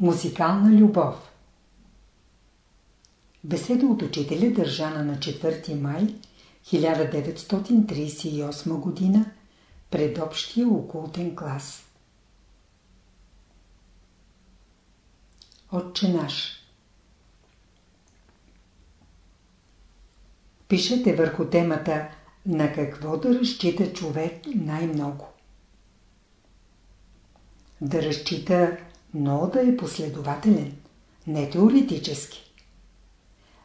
Музикална любов Беседа от учителя държана на 4 май 1938 г. пред общия окултен клас. Отче наш Пишете върху темата на какво да разчита човек най-много. Да разчита, но да е последователен, не теоретически.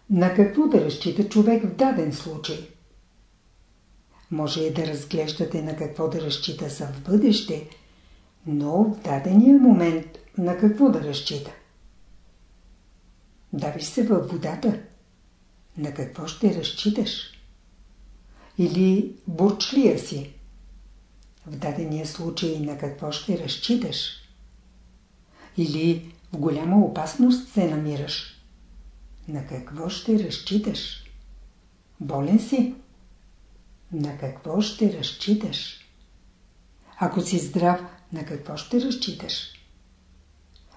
На какво да разчита човек в даден случай? Може да разглеждате на какво да разчита за в бъдеще, но в дадения момент на какво да разчита? Давиш се във водата. На какво ще разчиташ? Или бурчлия си? В дадения случай на какво ще разчиташ? Или в голяма опасност се намираш? На какво ще разчиташ? Болен си? На какво ще разчиташ? Ако си здрав, на какво ще разчиташ?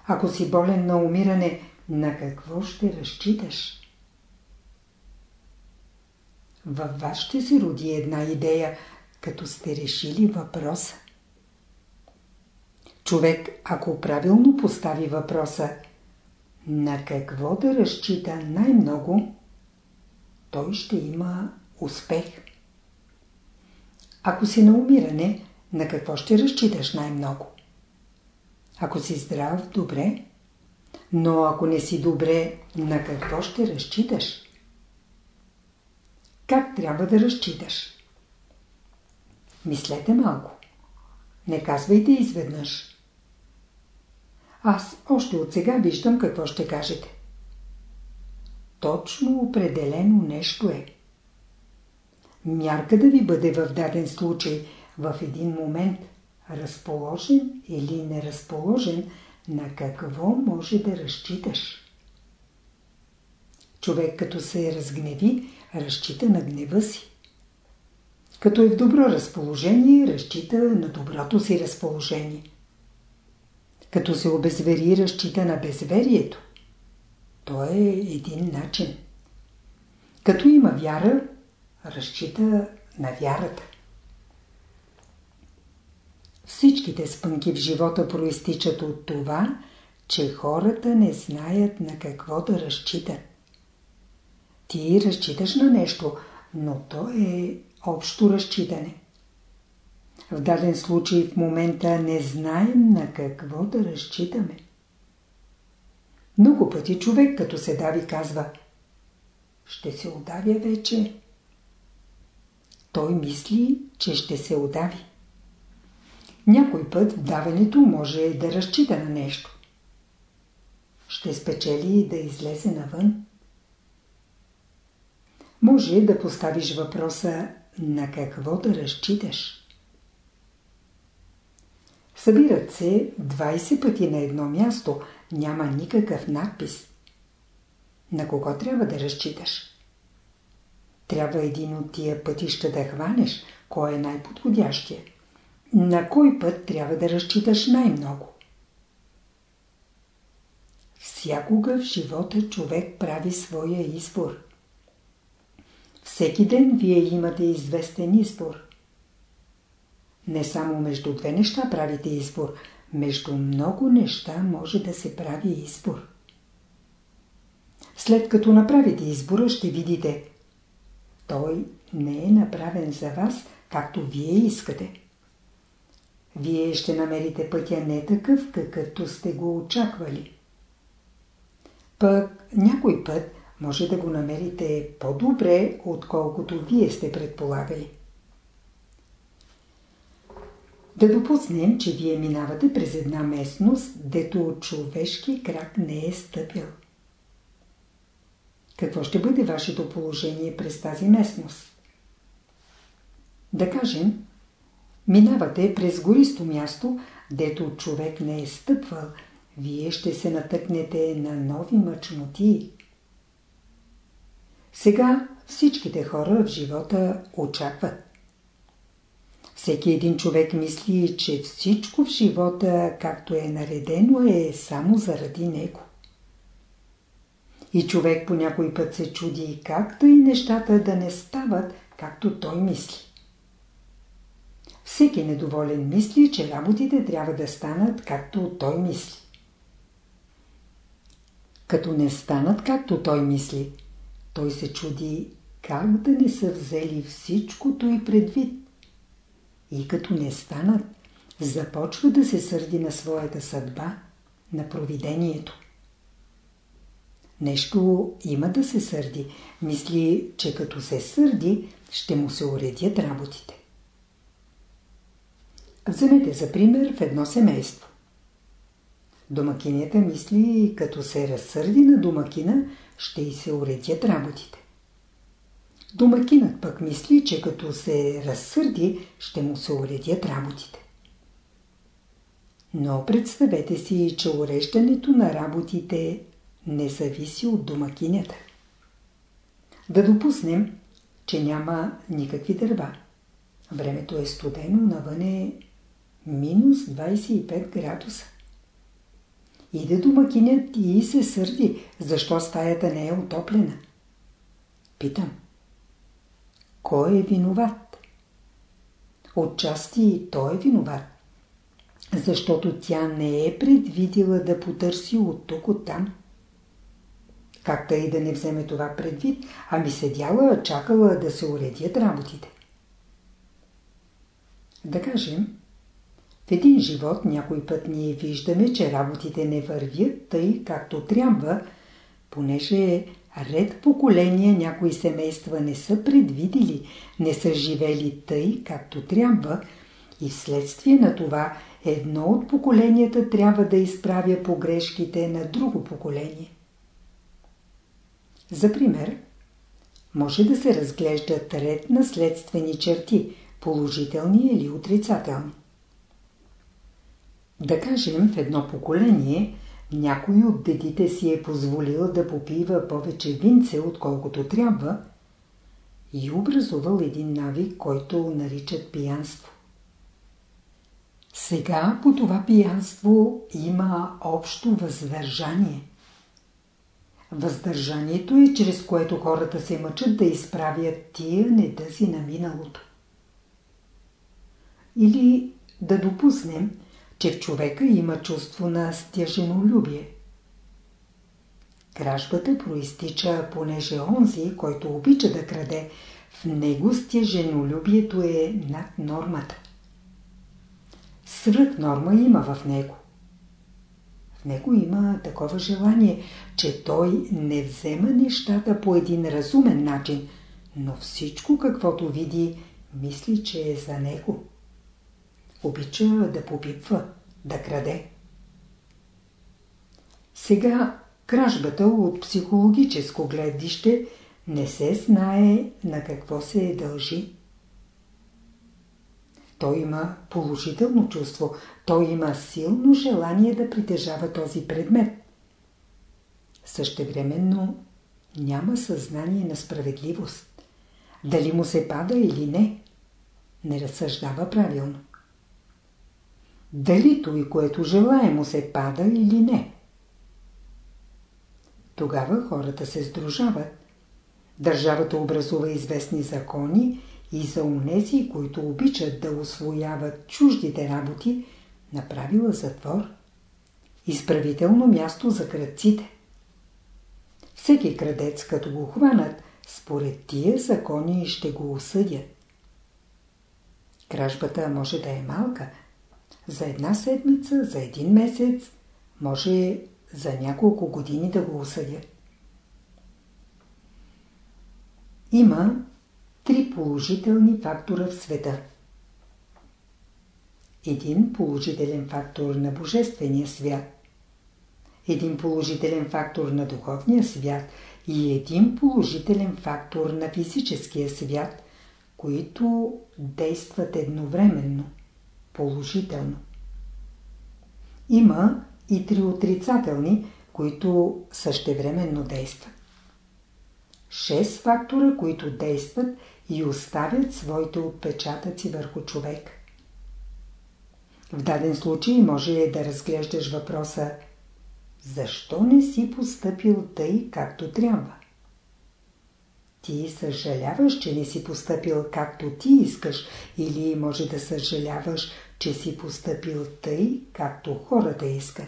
Ако си болен на умиране, на какво ще разчиташ? Във вас ще се роди една идея, като сте решили въпроса. Човек, ако правилно постави въпроса на какво да разчита най-много, той ще има успех. Ако си на умиране, на какво ще разчиташ най-много? Ако си здрав, добре. Но ако не си добре, на какво ще разчиташ? Как трябва да разчиташ? Мислете малко. Не казвайте изведнъж. Аз още от сега виждам какво ще кажете. Точно определено нещо е. Мярка да ви бъде в даден случай, в един момент, разположен или неразположен, на какво може да разчиташ. Човек като се разгневи, разчита на гнева си. Като е в добро разположение, разчита на доброто си разположение. Като се обезвери, разчита на безверието. То е един начин. Като има вяра, разчита на вярата. Всичките спънки в живота проистичат от това, че хората не знаят на какво да разчитат. Ти разчиташ на нещо, но то е общо разчитане. В даден случай в момента не знаем на какво да разчитаме. Много пъти човек като се дави казва Ще се удавя вече. Той мисли, че ще се удави. Някой път в даването може да разчита на нещо. Ще спечели да излезе навън. Може да поставиш въпроса на какво да разчиташ. Събират се 20 пъти на едно място, няма никакъв надпис. На кого трябва да разчиташ? Трябва един от тия пътища да хванеш, кой е най-подходящия. На кой път трябва да разчиташ най-много? Всякога в живота човек прави своя избор. Всеки ден вие имате известен избор. Не само между две неща правите избор, между много неща може да се прави избор. След като направите избора, ще видите, той не е направен за вас, както вие искате. Вие ще намерите пътя не такъв, какъвто сте го очаквали. Пък някой път може да го намерите по-добре, отколкото вие сте предполагали. Да допуснем, че вие минавате през една местност, дето човешки крак не е стъпил. Какво ще бъде вашето положение през тази местност? Да кажем, минавате през гористо място, дето човек не е стъпвал, вие ще се натъкнете на нови мъчноти. Сега всичките хора в живота очакват. Всеки един човек мисли, че всичко в живота, както е наредено, е само заради него. И човек по някой път се чуди както и нещата да не стават, както той мисли. Всеки недоволен мисли, че работите трябва да станат както той мисли. Като не станат както той мисли, той се чуди как да не са взели всичкото и предвид. И като не станат, започва да се сърди на своята съдба, на провидението. Нещо има да се сърди. Мисли, че като се сърди, ще му се уредят работите. Вземете за пример в едно семейство. Домакинята мисли, като се разсърди на домакина, ще й се уредят работите. Домакинът пък мисли, че като се разсърди, ще му се уредят работите. Но представете си, че уреждането на работите не зависи от домакинята. Да допуснем, че няма никакви дърва. Времето е студено, навън е минус 25 градуса. Иде домакинят и се сърди, защо стаята не е отоплена. Питам. Кой е виноват? Отчасти той е виноват. Защото тя не е предвидила да потърси от тук от там. Какта и да не вземе това предвид, ами седяла, чакала да се уредят работите. Да кажем, в един живот някой път ние виждаме, че работите не вървят тъй както трябва, понеже ред поколения някои семейства не са предвидили, не са живели тъй както трябва и вследствие на това едно от поколенията трябва да изправя погрешките на друго поколение. За пример, може да се разглеждат ред наследствени черти, положителни или отрицателни. Да кажем, в едно поколение някой от дедите си е позволил да попива повече винце, отколкото трябва, и образувал един навик, който наричат пиянство. Сега по това пиянство има общо въздържание. Въздържанието е, чрез което хората се мъчат да изправят тия недъзи на миналото. Или да допуснем, че в човека има чувство на стяженолюбие. Кражбата проистича, понеже онзи, който обича да краде, в него стяженолюбието е над нормата. Свръх норма има в него. В него има такова желание, че той не взема нещата по един разумен начин, но всичко каквото види, мисли, че е за него. Обича да попипва, да краде. Сега кражбата от психологическо гледище не се знае на какво се дължи. Той има положително чувство, той има силно желание да притежава този предмет. Същевременно няма съзнание на справедливост. Дали му се пада или не, не разсъждава правилно. Дали той, което желая, му се пада или не. Тогава хората се сдружават. Държавата образува известни закони и за унези, които обичат да освояват чуждите работи, направила затвор. Изправително място за кръците. Всеки крадец, като го хванат, според тия закони ще го осъдят. Кражбата може да е малка. За една седмица, за един месец, може за няколко години да го осъдят. Има три положителни фактора в света. Един положителен фактор на Божествения свят, един положителен фактор на духовния свят и един положителен фактор на физическия свят, които действат едновременно, положително. Има и три отрицателни, които същевременно действат. Шест фактора, които действат и оставят своите отпечатъци върху човек. В даден случай може да разглеждаш въпроса защо не си поступил тъй, както трябва? Ти съжаляваш, че не си поступил както ти искаш или може да съжаляваш, че си поступил тъй, както хората искат.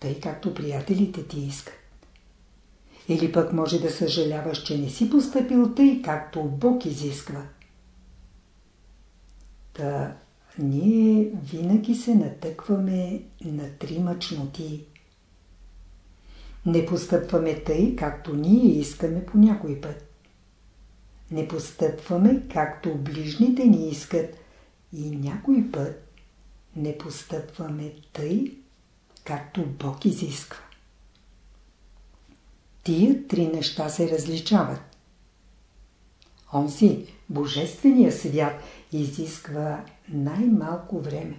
Тъй, както приятелите ти искат. Или пък може да съжаляваш, че не си поступил тъй, както Бог изисква. Та ние винаги се натъкваме на три мъчноти. Не постъпваме тъй, както ние искаме по някой път. Не постъпваме, както ближните ни искат и някой път не постъпваме тъй, както Бог изисква. Тия три неща се различават. Онзи, Божествения свят, изисква най-малко време.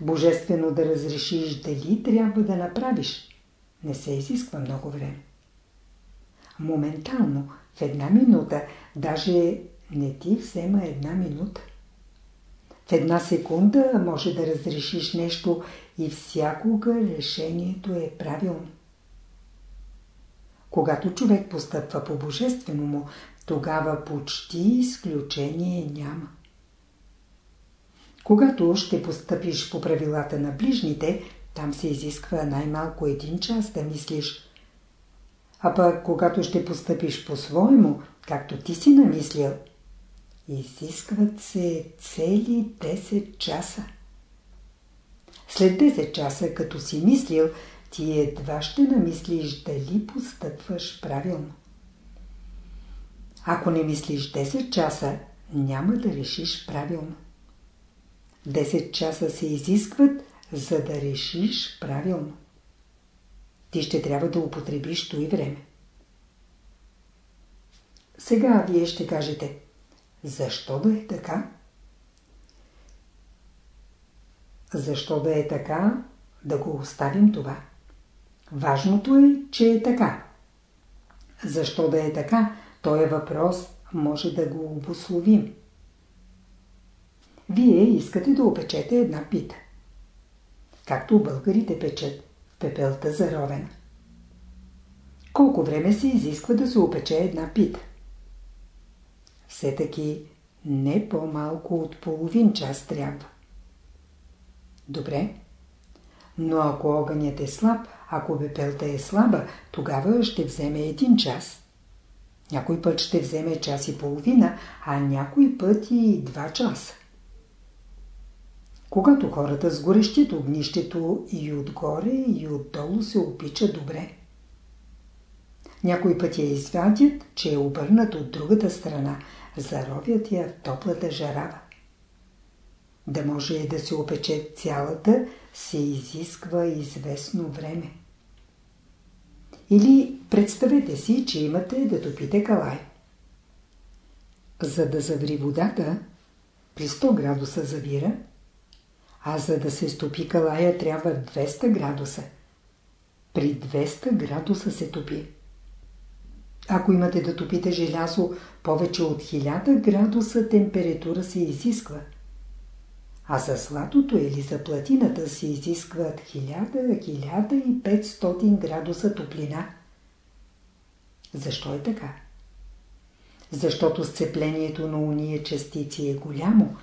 Божествено да разрешиш дали трябва да направиш. Не се изисква много време. Моментално, в една минута, даже не ти взема една минута. В една секунда може да разрешиш нещо и всякога решението е правилно. Когато човек постъпва по божествено му, тогава почти изключение няма. Когато ще постъпиш по правилата на ближните, там се изисква най-малко един час да мислиш. А пък когато ще постъпиш по-своему, както ти си намислил, изискват се цели 10 часа. След 10 часа, като си мислил, ти едва ще намислиш дали постъпваш правилно. Ако не мислиш 10 часа, няма да решиш правилно. 10 часа се изискват, за да решиш правилно. Ти ще трябва да употребиш и време. Сега вие ще кажете, защо да е така? Защо да е така, да го оставим това. Важното е, че е така. Защо да е така, този въпрос може да го обословим. Вие искате да опечете една пита. Както българите печат пепелта заровена. Колко време се изисква да се опече една пита? Все таки не по-малко от половин час трябва. Добре. Но ако огънят е слаб, ако пепелта е слаба, тогава ще вземе един час. Някой път ще вземе час и половина, а някой път и два часа. Когато хората сгорещят огнището и отгоре и отдолу се опича добре. Някой път я извадят, че е обърнат от другата страна, заровят я в топлата жарава. Да може да се опече цялата, се изисква известно време. Или представете си, че имате да топите калай. За да заври водата, при 100 градуса завира, а за да се стопи калая трябва 200 градуса. При 200 градуса се топи. Ако имате да топите желязо, повече от 1000 градуса температура се изисква. А за златото или за платината се изискват 1000-1500 градуса топлина. Защо е така? Защото сцеплението на уния частици е голямо.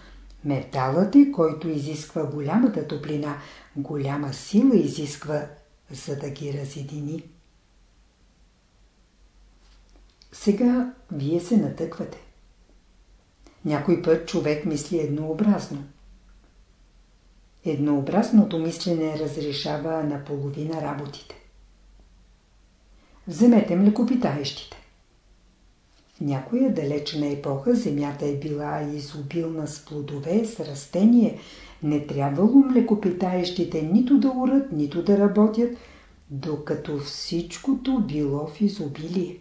Металът е, който изисква голямата топлина, голяма сила изисква, за да ги разедини. Сега вие се натъквате. Някой път човек мисли еднообразно. Еднообразното мислене разрешава наполовина работите. Вземете млекопитаещите. В някоя далечна епоха земята е била изобилна с плодове, с растение. Не трябвало млекопитаещите нито да урат, нито да работят, докато всичкото било в изобилие.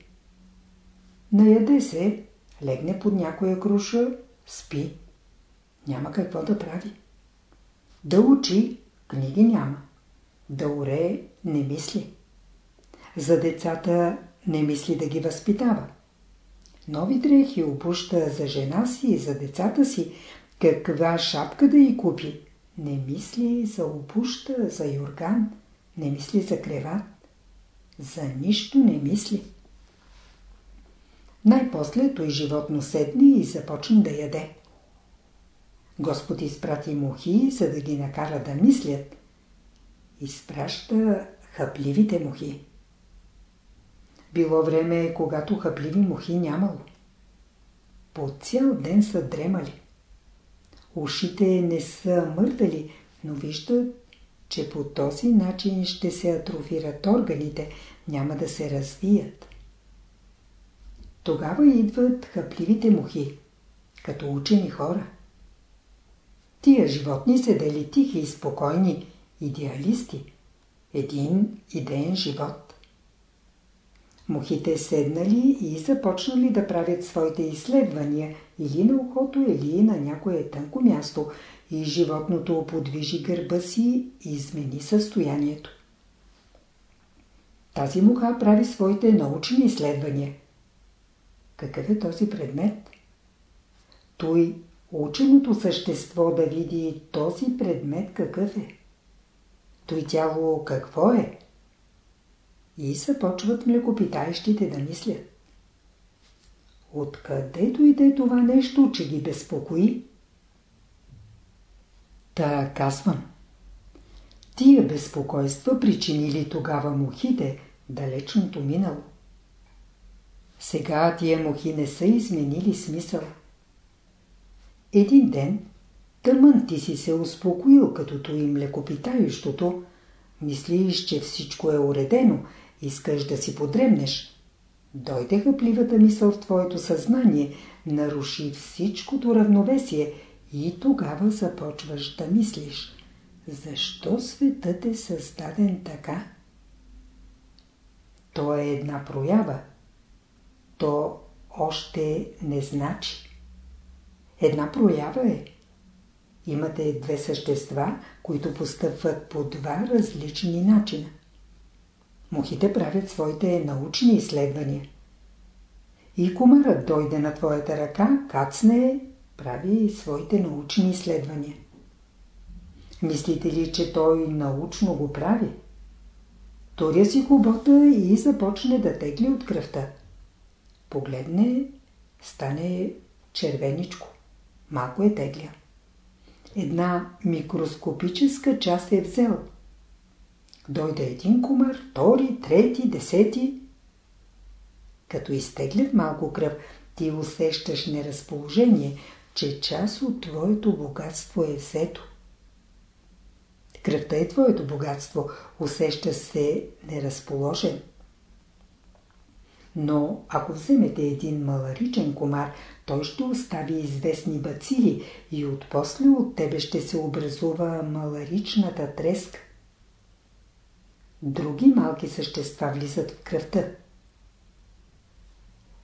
Наяде се, легне под някоя круша, спи. Няма какво да прави. Да учи, книги няма. Да уре, не мисли. За децата не мисли да ги възпитава. Нови дрехи опуща за жена си и за децата си, каква шапка да й купи. Не мисли за обуща, за юрган, не мисли за креват. За нищо не мисли. Най-после той животно седне и започне да яде. Господ изпрати мухи, за да ги накара да мислят. Изпраща хъпливите мухи. Било време, когато хъпливи мухи нямало. По цял ден са дремали. Ушите не са мърдали, но виждат, че по този начин ще се атрофират органите, няма да се развият. Тогава идват хъпливите мухи, като учени хора. Тия животни седели тихи и спокойни, идеалисти. Един идеен живот. Мухите седнали и започнали да правят своите изследвания или на ухото, или на някое тънко място и животното подвижи гърба си и измени състоянието. Тази муха прави своите научни изследвания. Какъв е този предмет? Той, ученото същество да види този предмет какъв е. Той тяло какво е? И започват млекопитаещите да мислят. Откъде дойде това нещо, че ги безпокои? Та казвам. Тия безпокойства причинили тогава мухите, далечното минало. Сега тия мухи не са изменили смисъл. Един ден тъмън ти си се успокоил, като той млекопитающото, мислиш, че всичко е уредено, искаш да си подремнеш. Дойде хъпливата мисъл в твоето съзнание, наруши всичкото равновесие и тогава започваш да мислиш. Защо светът е създаден така? То е една проява. То още не значи. Една проява е. Имате две същества, които постъпват по два различни начина. Мухите правят своите научни изследвания. И комарът дойде на твоята ръка, кацне, прави своите научни изследвания. Мислите ли, че той научно го прави? Торя си хубота и започне да тегли от кръвта. Погледне, стане червеничко. Малко е тегля. Една микроскопическа част е взел. Дойде един комар, втори, трети, десети. Като изтеглят малко кръв, ти усещаш неразположение, че част от твоето богатство е взето. Кръвта е твоето богатство, усеща се неразположен. Но ако вземете един маларичен комар, той ще остави известни бацили и отпосле от тебе ще се образува маларичната треска. Други малки същества влизат в кръвта.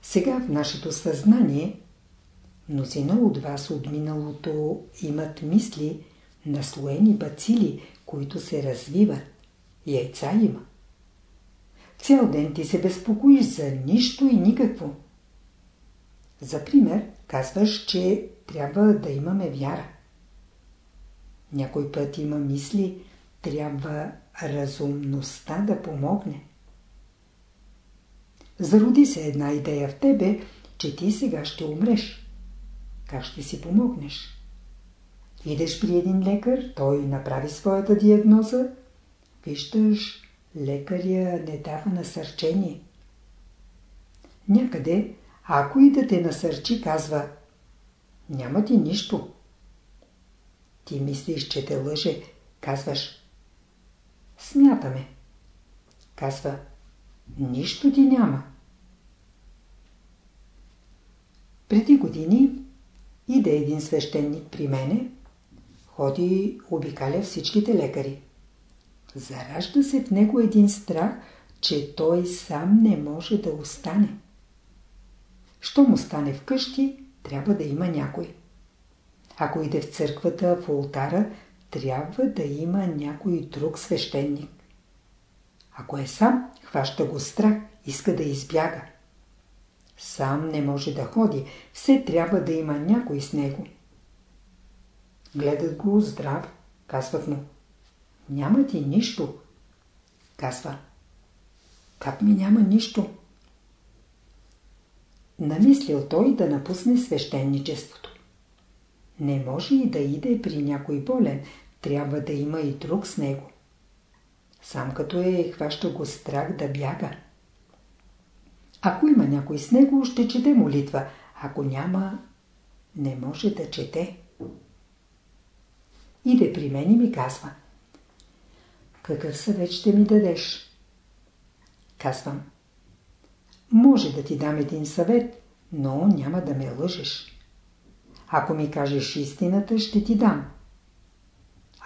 Сега в нашето съзнание мнозина от вас от миналото имат мисли, наслоени бацили, които се развиват. Яйца има. Цял ден ти се безпокоиш за нищо и никакво. За пример, казваш, че трябва да имаме вяра. Някой път има мисли, трябва разумността да помогне. Зароди се една идея в тебе, че ти сега ще умреш. Как ще си помогнеш? Идеш при един лекар, той направи своята диагноза, виждаш, лекаря не дава насърчение. Някъде, ако и да те насърчи, казва Няма ти нищо. Ти мислиш, че те лъже, казваш Смятаме. Казва Нищо ти няма. Преди години иде един свещеник при мене, ходи, обикаля всичките лекари. Заражда се в него един страх, че той сам не може да остане. Щом остане вкъщи, трябва да има някой. Ако иде в църквата, в ултара, трябва да има някой друг свещеник. Ако е сам, хваща го страх, иска да избяга. Сам не може да ходи, все трябва да има някой с него. Гледат го здрав, казват му. Няма ти нищо. Казва. Как ми няма нищо? Намислил той да напусне свещеничеството. Не може и да иде при някой болен, трябва да има и друг с него. Сам като е, хваща го страх да бяга. Ако има някой с него, ще чете молитва. Ако няма, не може да чете. Иде при мен и ми казва. Какъв съвет ще ми дадеш? Казвам. Може да ти дам един съвет, но няма да ме лъжеш. Ако ми кажеш истината, ще ти дам.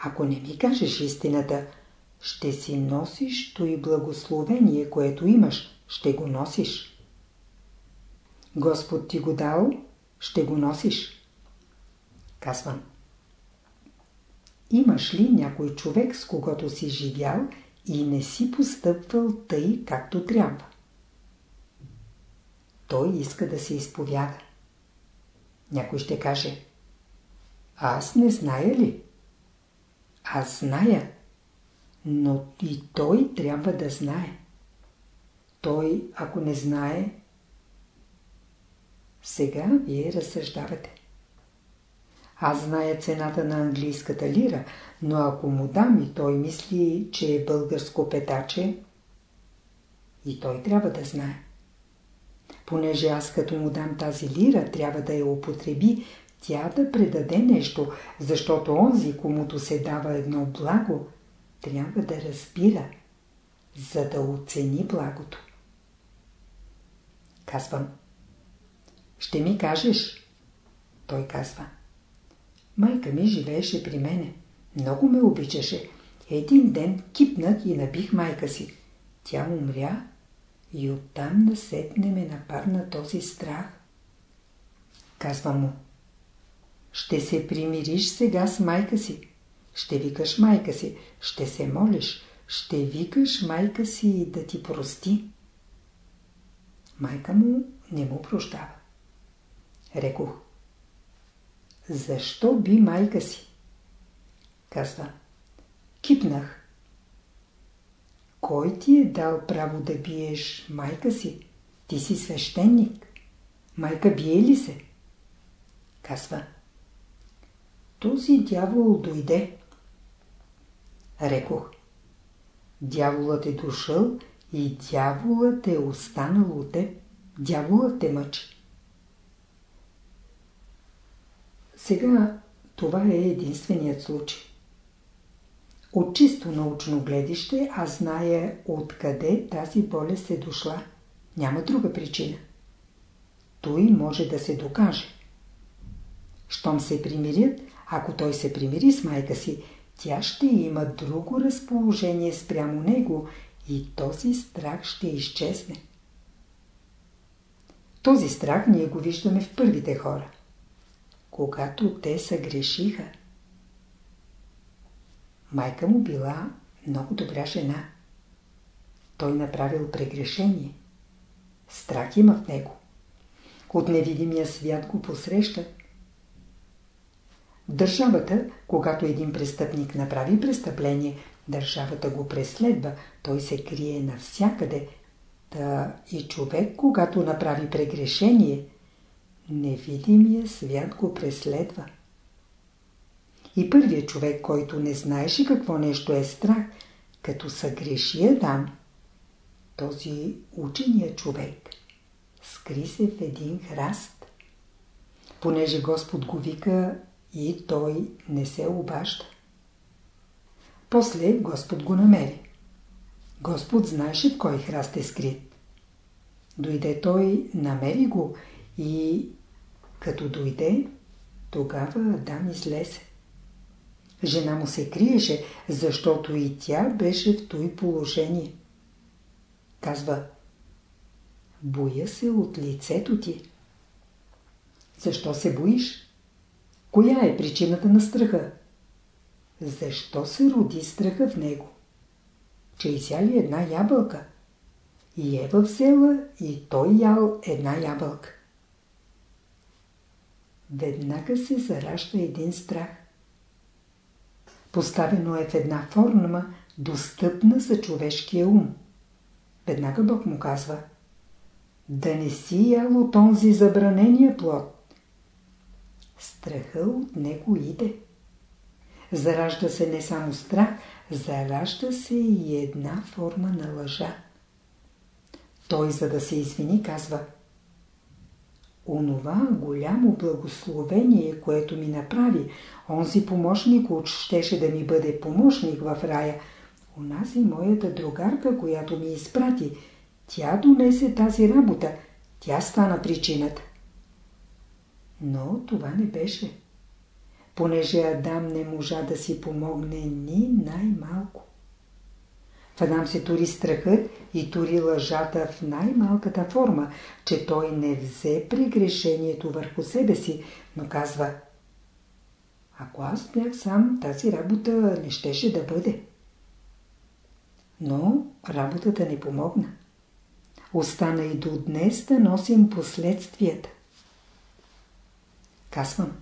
Ако не ми кажеш истината, ще си носиш то и благословение, което имаш, ще го носиш. Господ ти го дал, ще го носиш. Казвам. Имаш ли някой човек, с когото си живял и не си постъпвал тъй, както трябва? Той иска да се изповяда. Някой ще каже, аз не зная ли? Аз зная, но и той трябва да знае. Той, ако не знае, сега вие разсъждавате. Аз зная цената на английската лира, но ако му дам и той мисли, че е българско петаче, и той трябва да знае. Понеже аз като му дам тази лира, трябва да я употреби, тя да предаде нещо, защото онзи, комуто се дава едно благо, трябва да разбира, за да оцени благото. Казвам. Ще ми кажеш? Той казва. Майка ми живееше при мене. Много ме обичаше. Един ден кипнах и набих майка си. Тя умря и оттам насетне ме напарна този страх. Казва му. Ще се примириш сега с майка си. Ще викаш майка си. Ще се молиш. Ще викаш майка си да ти прости. Майка му не му прощава. Рекох. Защо би майка си? Казва. Кипнах. Кой ти е дал право да биеш майка си? Ти си свещеник. Майка бие ли се? Казва. Този дявол дойде. Рекох. Дяволът е дошъл и дяволът е останал от теб. Дяволът те мъчи. Сега това е единственият случай. От чисто научно гледище аз зная откъде тази болест е дошла. Няма друга причина. Той може да се докаже. Щом се примирят, ако той се примири с майка си, тя ще има друго разположение спрямо него и този страх ще изчезне. Този страх ние го виждаме в първите хора когато те са грешиха. Майка му била много добра жена. Той направил прегрешение. Страх има в него. От невидимия свят го посреща. Държавата, когато един престъпник направи престъпление, държавата го преследва, той се крие навсякъде. Та и човек, когато направи прегрешение – невидимия свят го преследва. И първият човек, който не знаеше какво нещо е страх, като съгреши Адам, този учения човек скри се в един храст. Понеже Господ го вика и той не се обажда. После Господ го намери. Господ знаеше в кой храст е скрит. Дойде той, намери го и като дойде, тогава Адам излезе. Жена му се криеше, защото и тя беше в той положение. Казва, боя се от лицето ти. Защо се боиш? Коя е причината на страха? Защо се роди страха в него? Че изяли една ябълка. И Ева взела и той ял една ябълка веднага се заражда един страх. Поставено е в една форма, достъпна за човешкия ум. Веднага Бог му казва Да не си ял от онзи забранения плод. Страха от него иде. Заражда се не само страх, заражда се и една форма на лъжа. Той, за да се извини, казва Онова голямо благословение, което ми направи, онзи помощник щеше да ми бъде помощник в рая, онази моята другарка, която ми изпрати, тя донесе тази работа, тя стана причината. Но това не беше. Понеже Адам не можа да си помогне ни най-малко. Адам се тури страхът и тури лъжата в най-малката форма, че той не взе прегрешението върху себе си, но казва Ако аз бях сам, тази работа не щеше да бъде. Но работата не помогна. Остана и до днес да носим последствията. Казвам.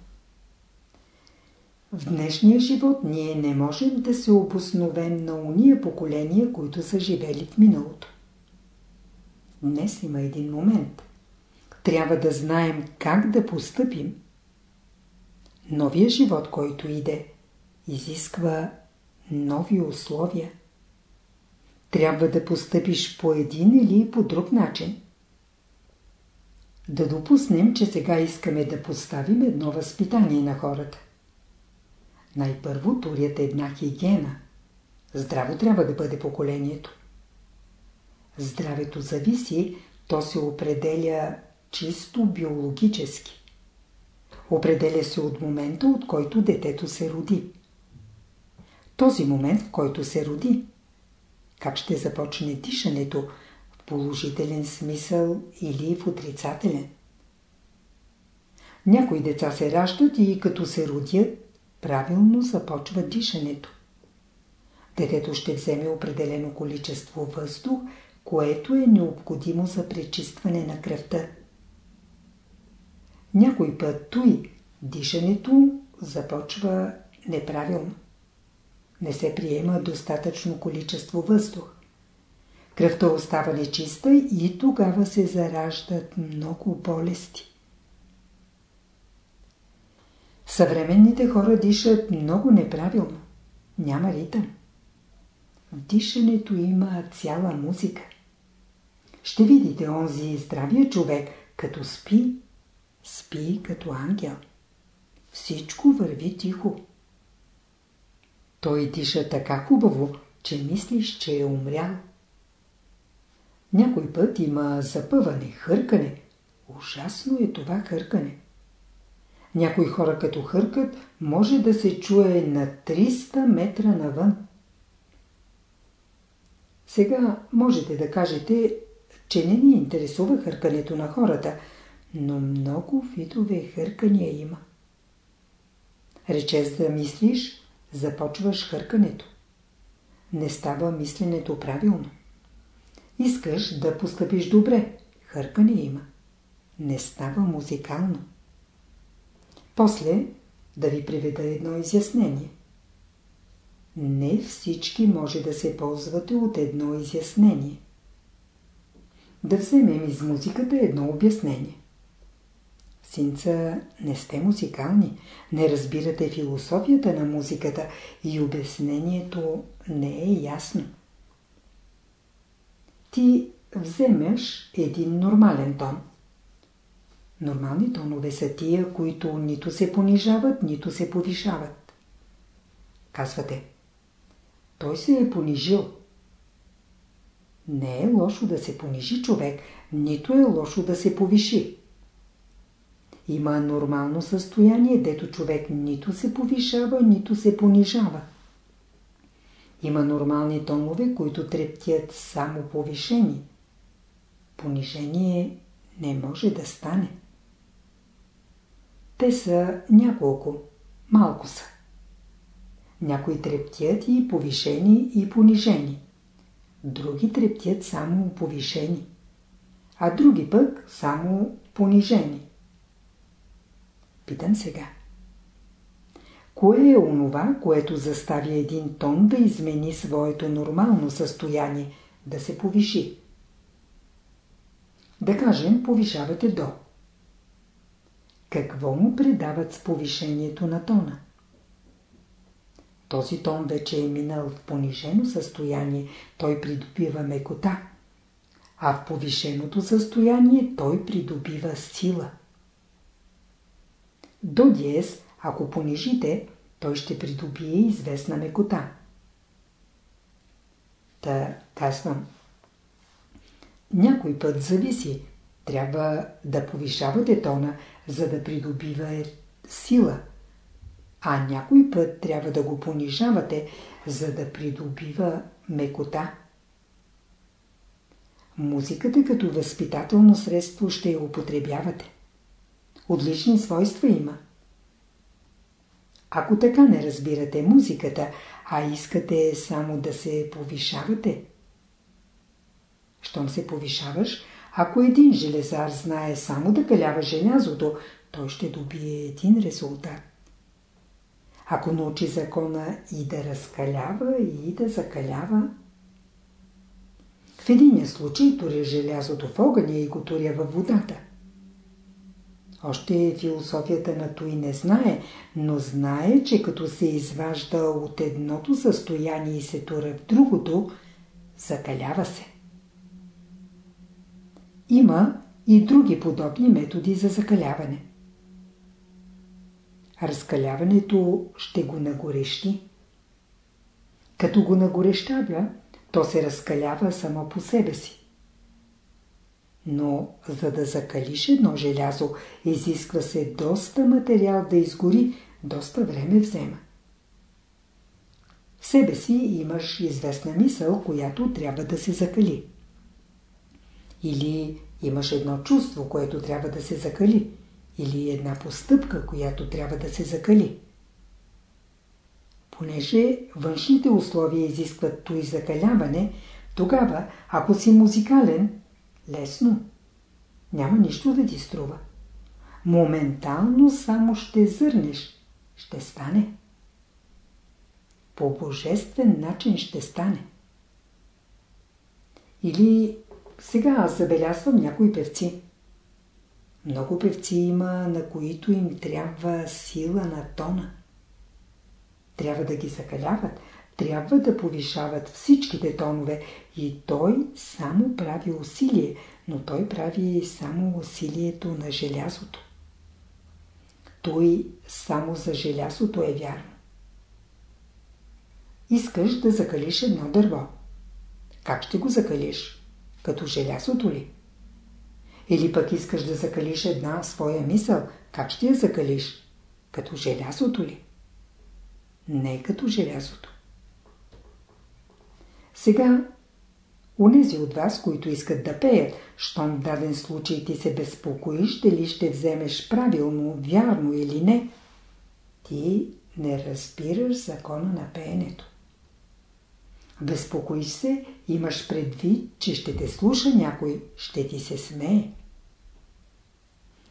В днешния живот ние не можем да се обосновем на уния поколения, които са живели в миналото. Днес има един момент. Трябва да знаем как да постъпим. Новия живот, който иде, изисква нови условия. Трябва да постъпиш по един или по друг начин. Да допуснем, че сега искаме да поставим едно възпитание на хората. Най-първо турят една хигиена. Здраво трябва да бъде поколението. Здравето зависи, то се определя чисто биологически. Определя се от момента, от който детето се роди. Този момент, в който се роди, как ще започне дишането, в положителен смисъл или в отрицателен. Някои деца се раждат и като се родят, правилно започва дишането. Детето ще вземе определено количество въздух, което е необходимо за пречистване на кръвта. Някой път той дишането започва неправилно. Не се приема достатъчно количество въздух. Кръвта остава нечиста и тогава се зараждат много болести. Съвременните хора дишат много неправилно. Няма ритъм. В дишането има цяла музика. Ще видите онзи здравия човек, като спи, спи като ангел. Всичко върви тихо. Той диша така хубаво, че мислиш, че е умрял. Някой път има запъване, хъркане. Ужасно е това хъркане. Някои хора като хъркат, може да се чуе на 300 метра навън. Сега можете да кажете, че не ни интересува хъркането на хората, но много видове хъркания има. Рече да мислиш, започваш хъркането. Не става мисленето правилно. Искаш да постъпиш добре, хъркане има. Не става музикално. После да ви приведа едно изяснение. Не всички може да се ползвате от едно изяснение. Да вземем из музиката едно обяснение. Синца, не сте музикални, не разбирате философията на музиката и обяснението не е ясно. Ти вземеш един нормален тон. Нормални тонове са тия, които нито се понижават, нито се повишават. Казвате, той се е понижил. Не е лошо да се понижи човек, нито е лошо да се повиши. Има нормално състояние, дето човек нито се повишава, нито се понижава. Има нормални тонове, които трептят само повишени. Понижение не може да стане. Те са няколко, малко са. Някои трептят и повишени и понижени. Други трептят само повишени. А други пък само понижени. Питам сега. Кое е онова, което заставя един тон да измени своето нормално състояние, да се повиши? Да кажем, повишавате до. Какво му предават с повишението на тона? Този тон вече е минал в понижено състояние, той придобива мекота, а в повишеното състояние той придобива сила. До диез, ако понижите, той ще придобие известна мекота. Та казвам. Някой път зависи. Трябва да повишавате тона, за да придобива сила. А някой път трябва да го понижавате, за да придобива мекота. Музиката като възпитателно средство ще я употребявате. Отлични свойства има. Ако така не разбирате музиката, а искате само да се повишавате, щом се повишаваш, ако един железар знае само да калява желязото, той ще добие един резултат. Ако научи закона и да разкалява, и да закалява, в единия случай туря желязото в огъня и го туря във водата. Още философията на той не знае, но знае, че като се изважда от едното състояние и се тура в другото, закалява се. Има и други подобни методи за закаляване. Разкаляването ще го нагорещи. Като го нагорещава, то се разкалява само по себе си. Но за да закалиш едно желязо, изисква се доста материал да изгори, доста време взема. В себе си имаш известна мисъл, която трябва да се закали. Или имаш едно чувство, което трябва да се закали. Или една постъпка, която трябва да се закали. Понеже външните условия изискват той закаляване, тогава, ако си музикален, лесно. Няма нищо да ти струва. Моментално само ще зърнеш. Ще стане. По божествен начин ще стане. Или сега аз забелязвам някои певци. Много певци има, на които им трябва сила на тона. Трябва да ги закаляват, трябва да повишават всичките тонове и той само прави усилие, но той прави само усилието на желязото. Той само за желязото е вярно. Искаш да закалиш едно дърво. Как ще го закалиш? Като желязото ли? Или пък искаш да закалиш една своя мисъл, как ще я закалиш? Като желязото ли? Не като желязото. Сега, унези от вас, които искат да пеят, щом в даден случай ти се безпокоиш, дали ще вземеш правилно, вярно или не, ти не разбираш закона на пеенето. Безпокоиш се, имаш предвид, че ще те слуша някой, ще ти се смее.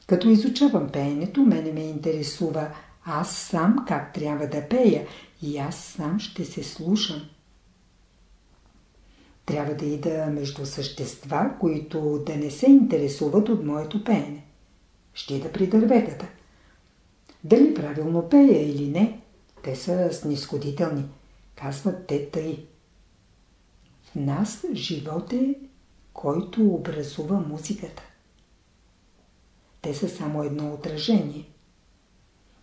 Като изучавам пеенето, мене ме интересува аз сам как трябва да пея и аз сам ще се слушам. Трябва да ида между същества, които да не се интересуват от моето пеене. Ще да при дърветата. Дали правилно пея или не, те са снисходителни. Казват те тъй. Нас живот е, който образува музиката. Те са само едно отражение.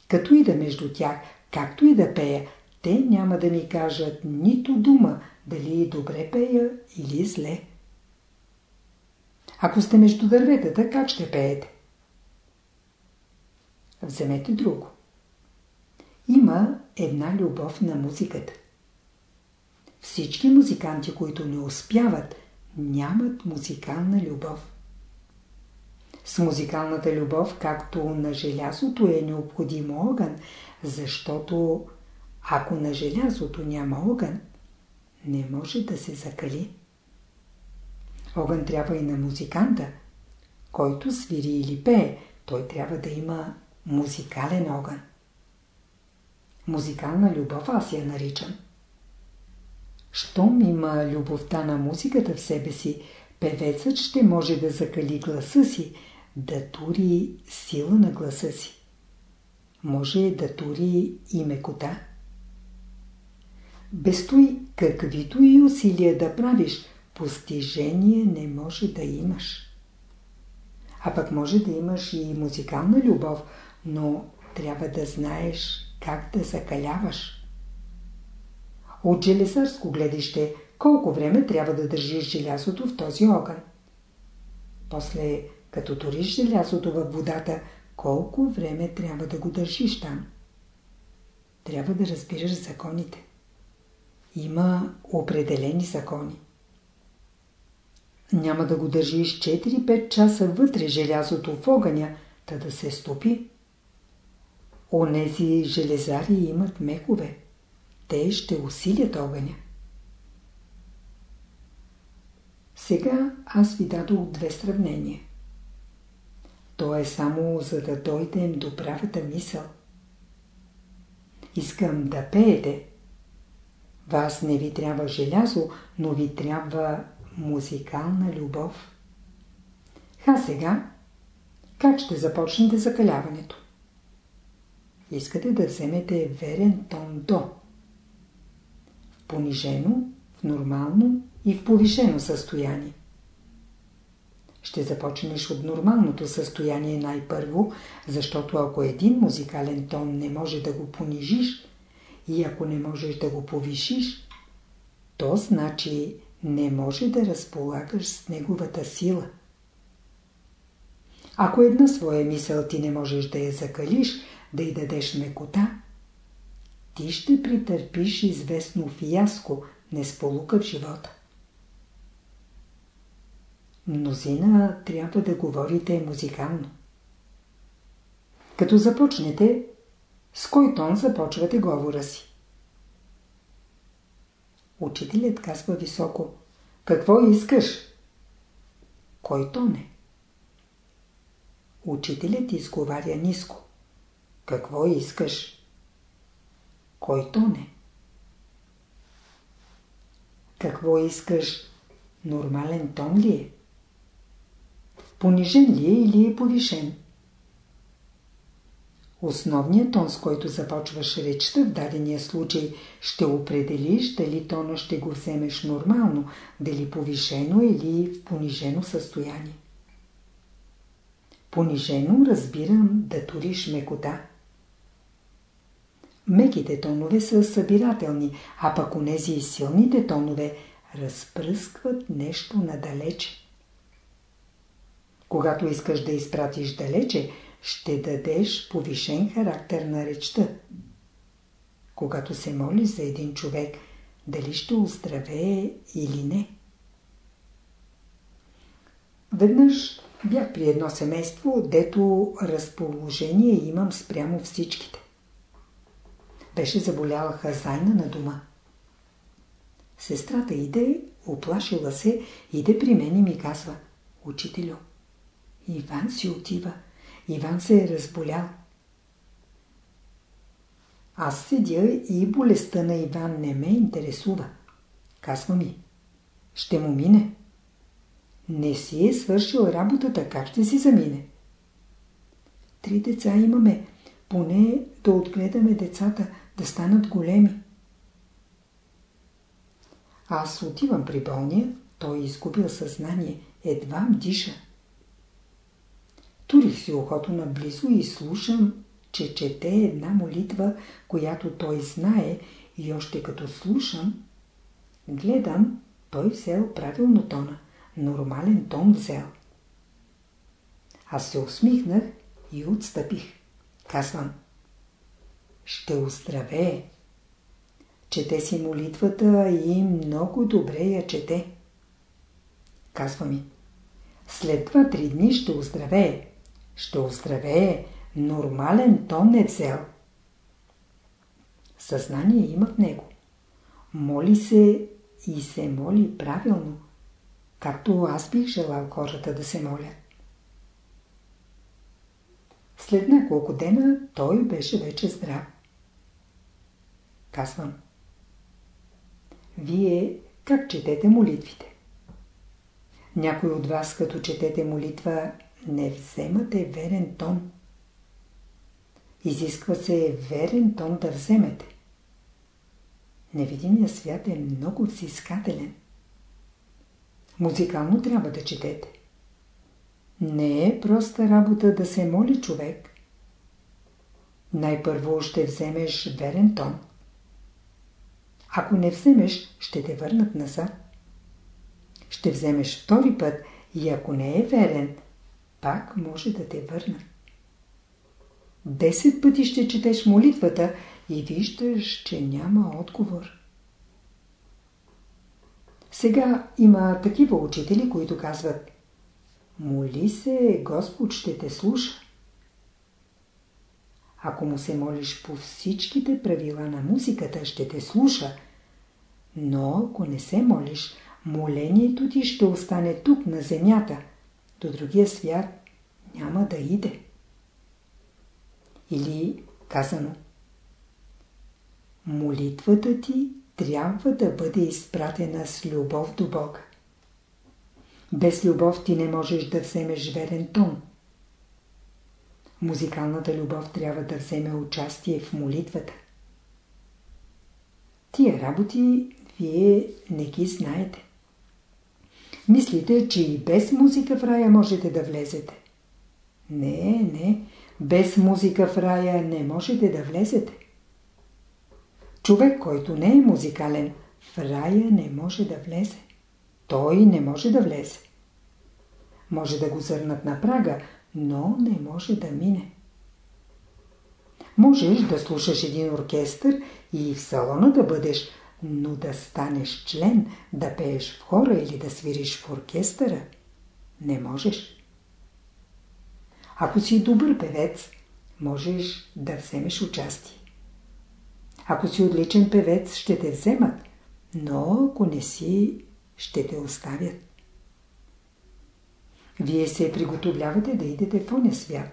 Като и да между тях, както и да пея, те няма да ми кажат нито дума, дали добре пея или зле. Ако сте между дърветата, как ще пеете? Вземете друго. Има една любов на музиката. Всички музиканти, които не успяват, нямат музикална любов. С музикалната любов, както на желязото е необходим огън, защото ако на желязото няма огън, не може да се закали. Огън трябва и на музиканта. Който свири или пее, той трябва да има музикален огън. Музикална любов аз я наричам. Щом има любовта на музиката в себе си, певецът ще може да закали гласа си, да тури сила на гласа си. Може да тури и мекота. Без той, каквито и усилия да правиш, постижение не може да имаш. А пък може да имаш и музикална любов, но трябва да знаеш как да закаляваш. От железарско гледище, колко време трябва да държиш желязото в този огън? После, като туриш желязото във водата, колко време трябва да го държиш там? Трябва да разбираш законите. Има определени закони. Няма да го държиш 4-5 часа вътре желязото в огъня, та да се стопи. Онези железари имат мекове. Те ще усилят огъня. Сега аз ви дадох две сравнения. То е само за да дойдем до правата мисъл. Искам да пеете. Вас не ви трябва желязо, но ви трябва музикална любов. Ха сега, как ще започнете закаляването? Искате да вземете верен тон до. Понижено, в нормално и в повишено състояние. Ще започнеш от нормалното състояние най-първо, защото ако един музикален тон не може да го понижиш и ако не можеш да го повишиш, то значи не може да разполагаш с неговата сила. Ако една своя мисъл ти не можеш да я закалиш, да й дадеш мекота, ти ще притърпиш известно фиаско, несполука в живота. Мнозина трябва да говорите музикално. Като започнете, с кой тон започвате говора си? Учителят казва високо. Какво искаш? Кой то не? Учителят изговаря ниско. Какво искаш? Кой то не? Какво искаш? Нормален тон ли е? Понижен ли е или е повишен? Основният тон, с който започваш речта в дадения случай, ще определиш дали тона ще го вземеш нормално, дали повишено или в понижено състояние. Понижено разбирам да туриш мекота. Меките тонове са събирателни, а пък онези силните тонове разпръскват нещо надалече. Когато искаш да изпратиш далече, ще дадеш повишен характер на речта. Когато се молиш за един човек, дали ще оздравее или не. Веднъж бях при едно семейство, дето разположение имам спрямо всичките. Беше заболяла хазайна на дома. Сестрата иде, оплашила се, иде при мен и ми казва Учителю, Иван си отива. Иван се е разболял. Аз седя и болестта на Иван не ме интересува. Казва ми. Ще му мине. Не си е свършил работата, как ще си замине? Три деца имаме. Поне да отгледаме децата, да станат големи. Аз отивам при болния, той изгубил съзнание, едва диша. Турих си ухото наблизо и слушам, че чете една молитва, която той знае и още като слушам, гледам, той взел правилно тона, нормален тон взел. Аз се усмихнах и отстъпих. Казвам, ще оздравее. Чете си молитвата и много добре я чете. Казва ми, след два-три дни ще оздравее ще оздравее, нормален тон е взел. Съзнание има в него. Моли се и се моли правилно, както аз бих желал хората да се молят. След няколко дена той беше вече здрав. Казвам. Вие как четете молитвите? Някой от вас, като четете молитва, не вземате верен тон. Изисква се верен тон да вземете. Невидимият свят е много взискателен. Музикално трябва да четете. Не е проста работа да се моли човек. Най-първо ще вземеш верен тон. Ако не вземеш, ще те върнат назад. Ще вземеш втори път и ако не е верен, пак може да те върнат. Десет пъти ще четеш молитвата и виждаш, че няма отговор. Сега има такива учители, които казват Моли се, Господ ще те слуша. Ако му се молиш по всичките правила на музиката, ще те слуша. Но ако не се молиш, молението ти ще остане тук на земята. До другия свят няма да иде. Или казано Молитвата ти трябва да бъде изпратена с любов до Бога. Без любов ти не можеш да вземеш верен тон. Музикалната любов трябва да вземе участие в молитвата. Тия работи вие не ги знаете. Мислите, че и без музика в рая можете да влезете. Не, не, без музика в рая не можете да влезете. Човек, който не е музикален, в рая не може да влезе. Той не може да влезе. Може да го зърнат на прага, но не може да мине. Можеш да слушаш един оркестър и в салона да бъдеш, но да станеш член, да пееш в хора или да свириш в оркестъра, не можеш. Ако си добър певец, можеш да вземеш участие. Ако си отличен певец, ще те вземат, но ако не си, ще те оставят. Вие се приготовлявате да идете в оня свят.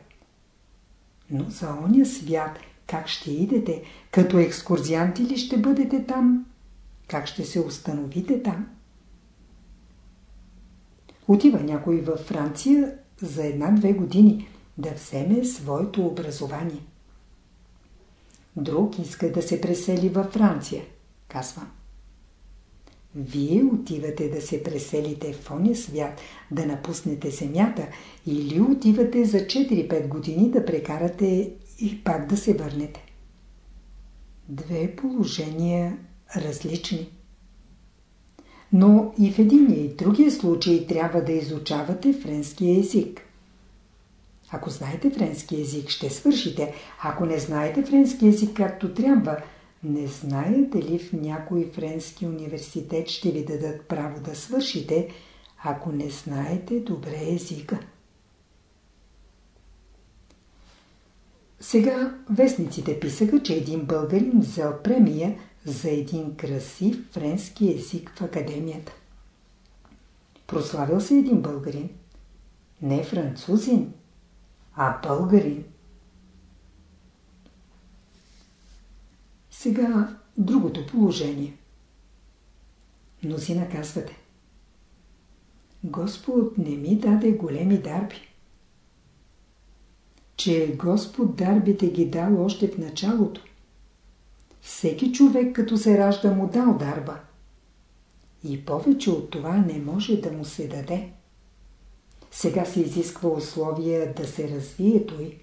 Но за оня свят как ще идете? Като екскурзианти ли ще бъдете там? Как ще се установите там? Отива някой във Франция за една-две години да вземе своето образование. Друг иска да се пресели във Франция, казвам. Вие отивате да се преселите в оня свят, да напуснете земята или отивате за 4-5 години да прекарате и пак да се върнете. Две положения различни. Но и в единия и другия случай трябва да изучавате френския език. Ако знаете френски език, ще свършите. Ако не знаете френски език както трябва, не знаете ли в някой френски университет ще ви дадат право да свършите, ако не знаете добре езика? Сега вестниците писаха, че един българин взел премия за един красив френски език в академията. Прославил се един българин. Не французин, а българин. Сега другото положение. Мнозина казвате. Господ не ми даде големи дарби. Че Господ дарбите ги дал още в началото. Всеки човек като се ражда му дал дарба. И повече от това не може да му се даде. Сега се изисква условия да се развие той.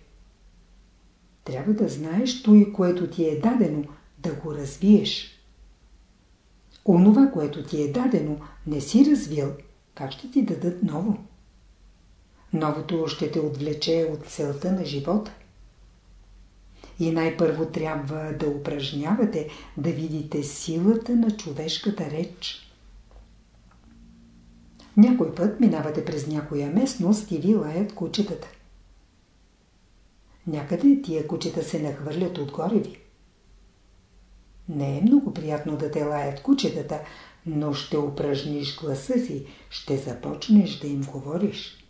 Трябва да знаеш той, което ти е дадено – да го развиеш. Онова, което ти е дадено, не си развил, как ще ти дадат ново? Новото ще те отвлече от целта на живота. И най-първо трябва да упражнявате, да видите силата на човешката реч. Някой път минавате през някоя местност и ви лаят кучетата. Някъде тия кучета се нахвърлят отгоре ви. Не е много приятно да те лаят кучетата, но ще упражниш гласа си, ще започнеш да им говориш.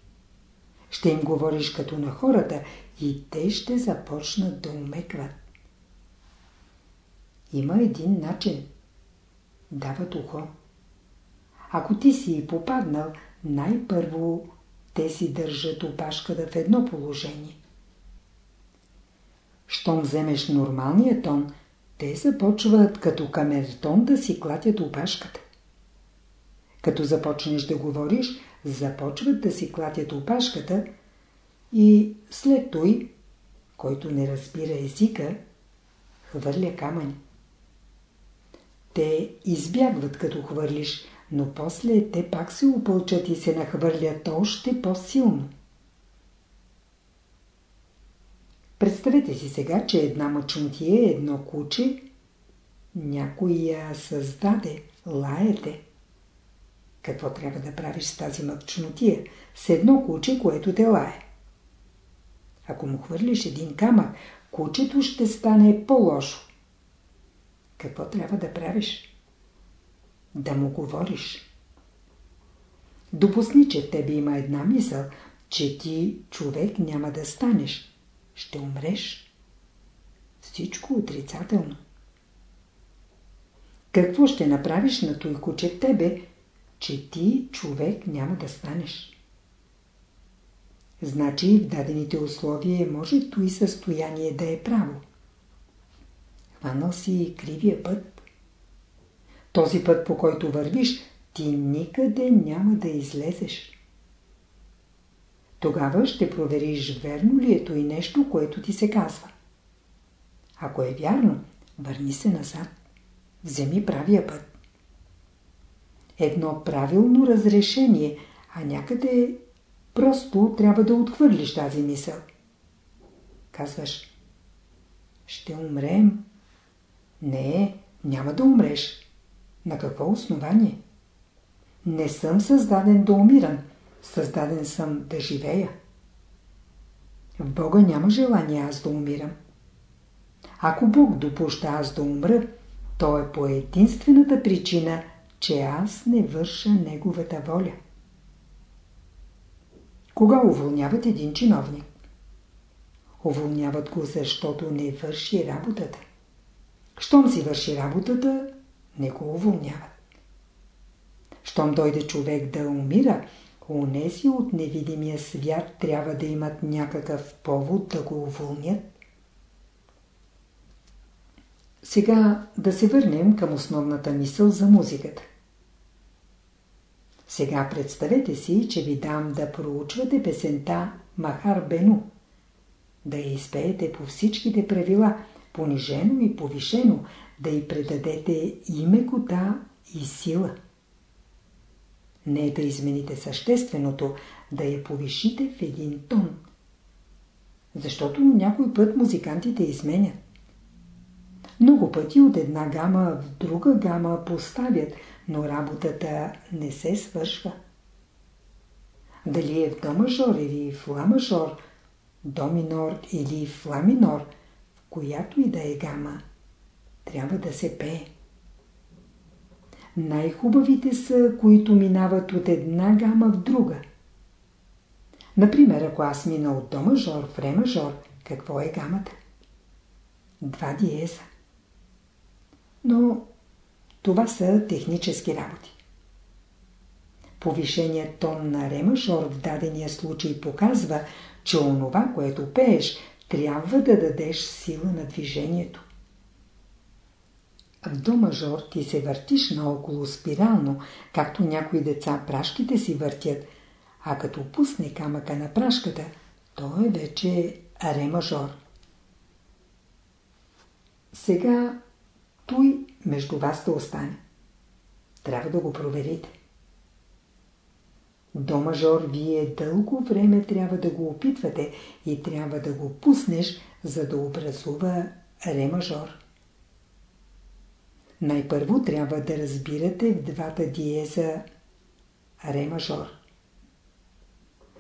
Ще им говориш като на хората и те ще започнат да умекват. има един начин. Дават ухо. Ако ти си попаднал, най-първо те си държат опашката в едно положение. Щом вземеш нормалния тон, те започват като камертон да си клатят опашката. Като започнеш да говориш, започват да си клатят опашката и след той, който не разбира езика, хвърля камъни. Те избягват като хвърлиш, но после те пак се опълчат и се нахвърлят още по-силно. Представете си сега, че една мъчнотия, едно куче, някой я създаде, лаете. Какво трябва да правиш с тази мъчнотия? С едно куче, което те лае. Ако му хвърлиш един камък, кучето ще стане по-лошо. Какво трябва да правиш? Да му говориш. Допусни, че в тебе има една мисъл, че ти човек няма да станеш. Ще умреш. Всичко отрицателно. Какво ще направиш на той куче тебе, че ти човек няма да станеш? Значи в дадените условия може и състояние да е право. Хванал си кривия път. Този път, по който вървиш, ти никъде няма да излезеш. Тогава ще провериш верно ли ето и нещо, което ти се казва. Ако е вярно, върни се назад. Вземи правия път. Едно правилно разрешение, а някъде просто трябва да отхвърлиш тази мисъл. Казваш, ще умрем. Не, няма да умреш. На какво основание? Не съм създаден да умирам. Създаден съм да живея. В Бога няма желание аз да умирам. Ако Бог допуща аз да умра, то е по единствената причина, че аз не върша Неговата воля. Кога уволняват един чиновник? Уволняват го, защото не върши работата. Щом си върши работата, не го уволняват. Щом дойде човек да умира, онези от невидимия свят трябва да имат някакъв повод да го уволнят. Сега да се върнем към основната мисъл за музиката. Сега представете си, че ви дам да проучвате песента Махар Бену. Да я изпеете по всичките правила, понижено и повишено, да й предадете и мекота и сила. Не да измените същественото, да я повишите в един тон. Защото някой път музикантите изменят. Много пъти от една гама в друга гама поставят, но работата не се свършва. Дали е в до мажор или в ла мажор, до минор или в ла минор, в която и да е гама, трябва да се пее. Най-хубавите са, които минават от една гама в друга. Например, ако аз мина от до мажор в ре мажор, какво е гамата? Два диеза. Но това са технически работи. Повишеният тон на ре мажор в дадения случай показва, че онова, което пееш, трябва да дадеш сила на движението. В до мажор ти се въртиш наоколо спирално, както някои деца прашките си въртят, а като пусне камъка на прашката, то е вече ре мажор. Сега той между вас да остане. Трябва да го проверите. До мажор вие дълго време трябва да го опитвате и трябва да го пуснеш, за да образува ре мажор. Най-първо трябва да разбирате в двата диеза ре мажор.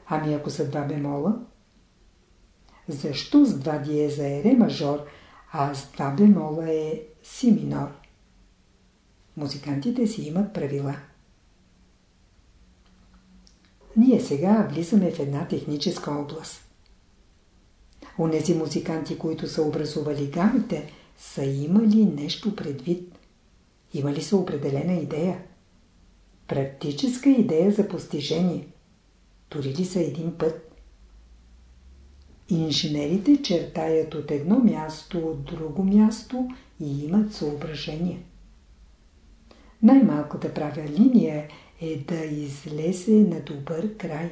Ами ако са два бемола? Защо с два диеза е ре мажор, а с два бемола е си минор? Музикантите си имат правила. Ние сега влизаме в една техническа област. Онези музиканти, които са образували гамите, са имали нещо предвид. Имали са определена идея. Практическа идея за постижение. Турили са един път. Инженерите чертаят от едно място, от друго място и имат съображение. Най-малката права линия е да излезе на добър край.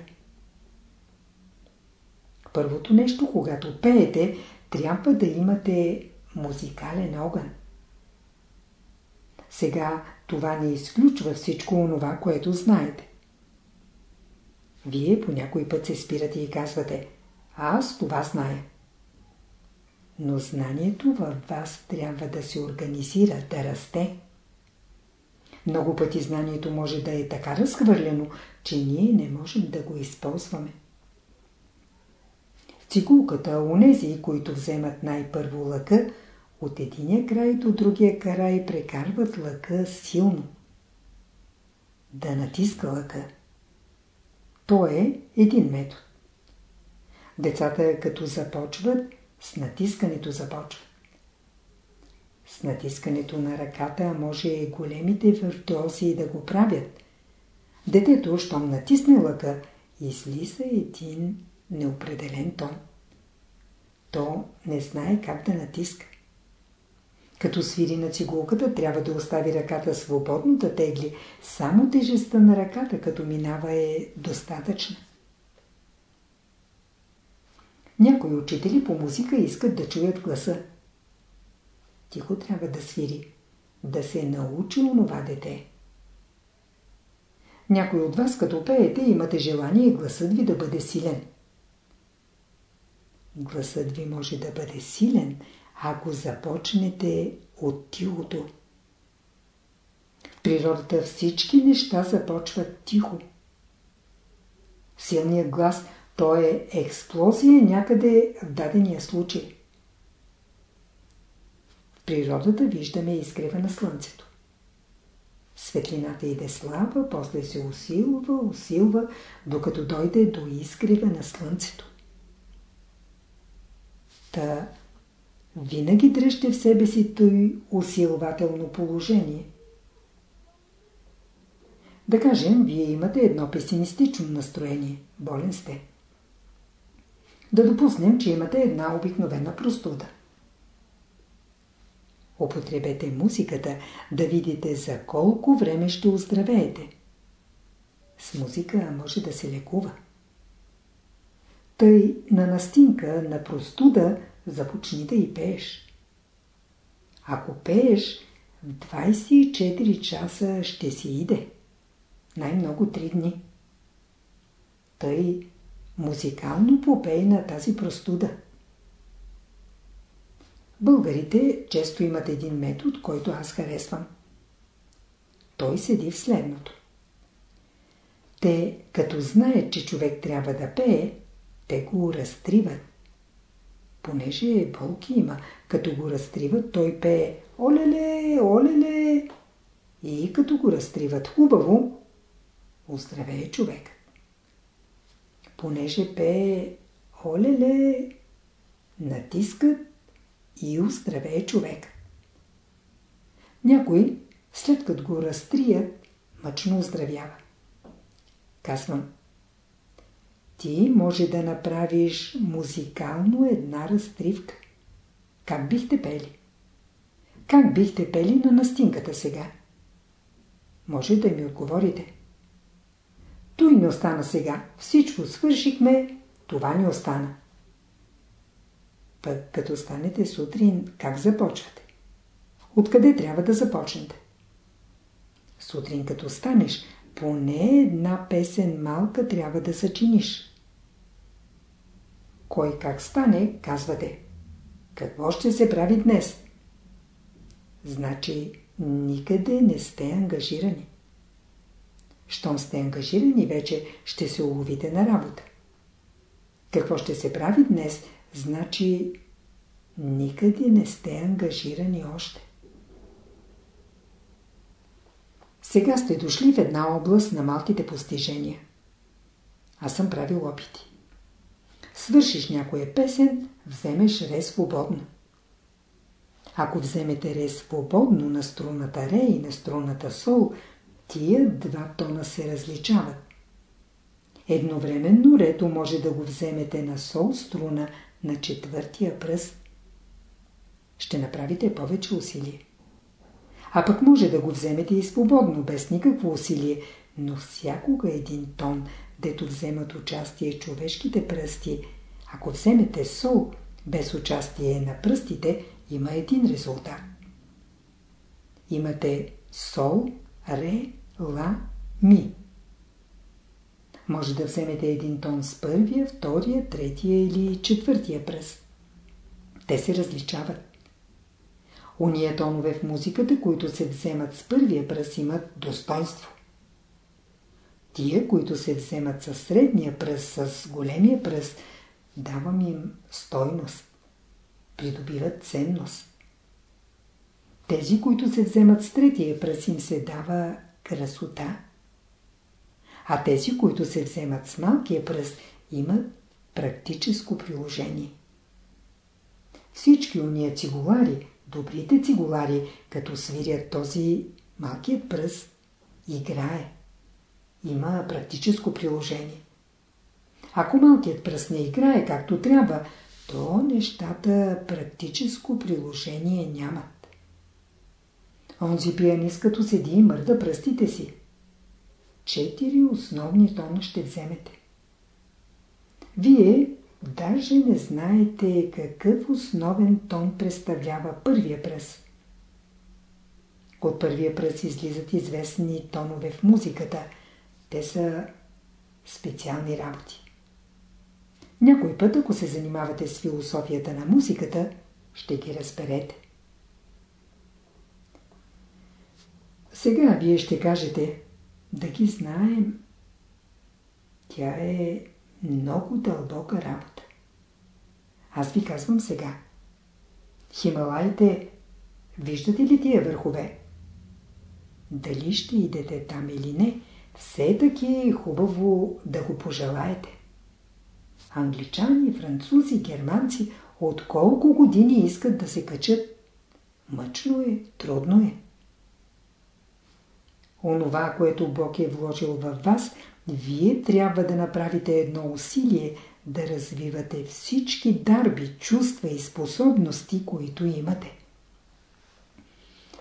Първото нещо, когато пеете, трябва да имате музикален огън. Сега това не изключва всичко онова, което знаете. Вие по някой път се спирате и казвате Аз това зная. Но знанието във вас трябва да се организира, да расте. Много пъти знанието може да е така разхвърлено, че ние не можем да го използваме. В цигулката, онези, които вземат най-първо лъка, от единия край до другия край прекарват лъка силно. Да натиска лъка. То е един метод. Децата като започват, с натискането започват. С натискането на ръката може големите виртуози да го правят. Детето, щом натисне лъка, излиза един неопределен тон. То не знае как да натиска. Като свири на цигулката, трябва да остави ръката свободно да тегли. Само тежестта на ръката, като минава, е достатъчна. Някои учители по музика искат да чуят гласа. Тихо трябва да свири. Да се научи онова дете. Някой от вас, като пеете, имате желание гласът ви да бъде силен. Гласът ви може да бъде силен, ако започнете от тихото. В природата всички неща започват тихо. Силният глас, то е експлозия някъде в дадения случай. В природата виждаме изгрева на слънцето. Светлината иде слаба, после се усилва, усилва, докато дойде до изгрева на слънцето. Та винаги дръжте в себе си той усилвателно положение. Да кажем, вие имате едно песимистично настроение. Болен сте. Да допуснем, че имате една обикновена простуда. Употребете музиката, да видите за колко време ще оздравеете. С музика може да се лекува. Тъй на настинка, на простуда, започни да и пееш. Ако пееш, в 24 часа ще си иде. Най-много 3 дни. Тъй музикално попей на тази простуда. Българите често имат един метод, който аз харесвам. Той седи в следното. Те, като знаят, че човек трябва да пее, те го разтриват. Понеже болки има, като го разтриват, той пее «Олеле, олеле!» И като го разтриват хубаво, оздравее човек. Понеже пее «Олеле!» натискат и оздравее човек. Някой, след като го разтрият, мъчно оздравява. Казвам, ти може да направиш музикално една разтривка. Как бихте пели? Как бихте пели на настинката сега? Може да ми отговорите. Той не остана сега. Всичко свършихме, това не остана. Пък като станете сутрин, как започвате? Откъде трябва да започнете? Сутрин като станеш, поне една песен малка трябва да съчиниш. Кой как стане, казвате. Какво ще се прави днес? Значи, никъде не сте ангажирани. Щом сте ангажирани вече, ще се уловите на работа. Какво ще се прави днес, значи никъде не сте ангажирани още. Сега сте дошли в една област на малките постижения. Аз съм правил опити. Свършиш някоя песен, вземеш ре свободно. Ако вземете ре свободно на струната ре и на струната сол, тия два тона се различават. Едновременно рето може да го вземете на сол струна на четвъртия пръст. Ще направите повече усилие. А пък може да го вземете и свободно, без никакво усилие, но всякога един тон, дето вземат участие човешките пръсти, ако вземете сол, без участие на пръстите, има един резултат. Имате сол, ре, ла, ми. Може да вземете един тон с първия, втория, третия или четвъртия пръст. Те се различават. Уния тонове в музиката, които се вземат с първия пръст, имат достоинство. Тия, които се вземат с средния пръст, с големия пръст, давам им стойност. Придобиват ценност. Тези, които се вземат с третия пръст, им се дава красота. А тези, които се вземат с малкия пръст, имат практическо приложение. Всички уния цигулари, добрите цигулари, като свирят този малкият пръст, играе. Има практическо приложение. Ако малкият пръст не играе както трябва, то нещата практическо приложение нямат. Онзи пианист като седи и мърда пръстите си. Четири основни тона ще вземете. Вие даже не знаете какъв основен тон представлява първия пръст. От първия пръст излизат известни тонове в музиката. Те са специални работи. Някой път, ако се занимавате с философията на музиката, ще ги разберете. Сега вие ще кажете, да ги знаем. Тя е много дълбока работа. Аз ви казвам сега. Хималайте, виждате ли тия върхове? Дали ще идете там или не, все таки е хубаво да го пожелаете. Англичани, французи, германци от колко години искат да се качат? Мъчно е, трудно е. Онова, което Бог е вложил във вас, вие трябва да направите едно усилие да развивате всички дарби, чувства и способности, които имате.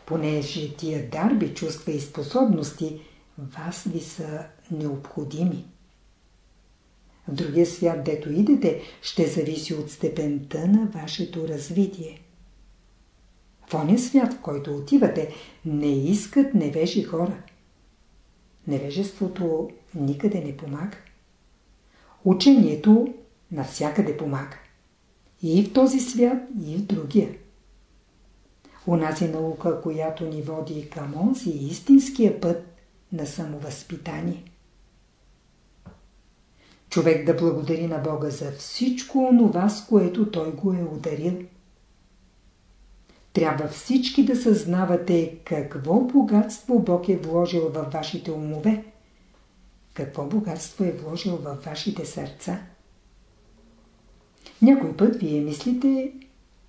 Понеже тия дарби, чувства и способности вас ви са необходими. В другия свят, дето идете, ще зависи от степента на вашето развитие. В оня свят, в който отивате, не искат невежи хора. Невежеството никъде не помага. Учението навсякъде помага. И в този свят, и в другия. Унази наука, която ни води към онзи истинския път на самовъзпитание човек да благодари на Бога за всичко онова, с което Той го е ударил. Трябва всички да съзнавате какво богатство Бог е вложил във вашите умове, какво богатство е вложил във вашите сърца. Някой път вие мислите,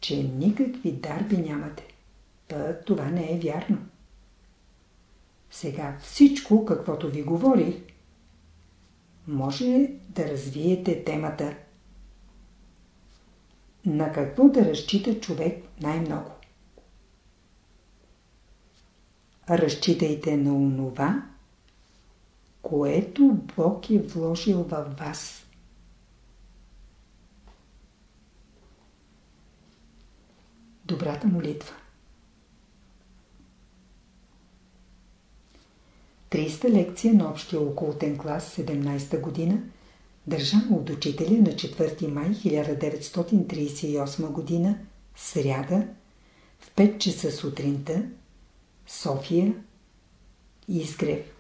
че никакви дарби нямате. Път това не е вярно. Сега всичко, каквото ви говорих, може да развиете темата. На какво да разчита човек най-много? Разчитайте на онова, което Бог е вложил във вас. Добрата молитва 30-та лекция на общия окултен клас 17-та година, държана от учителя на 4 май 1938 година, сряда, в 5 часа сутринта, София, Изгрев.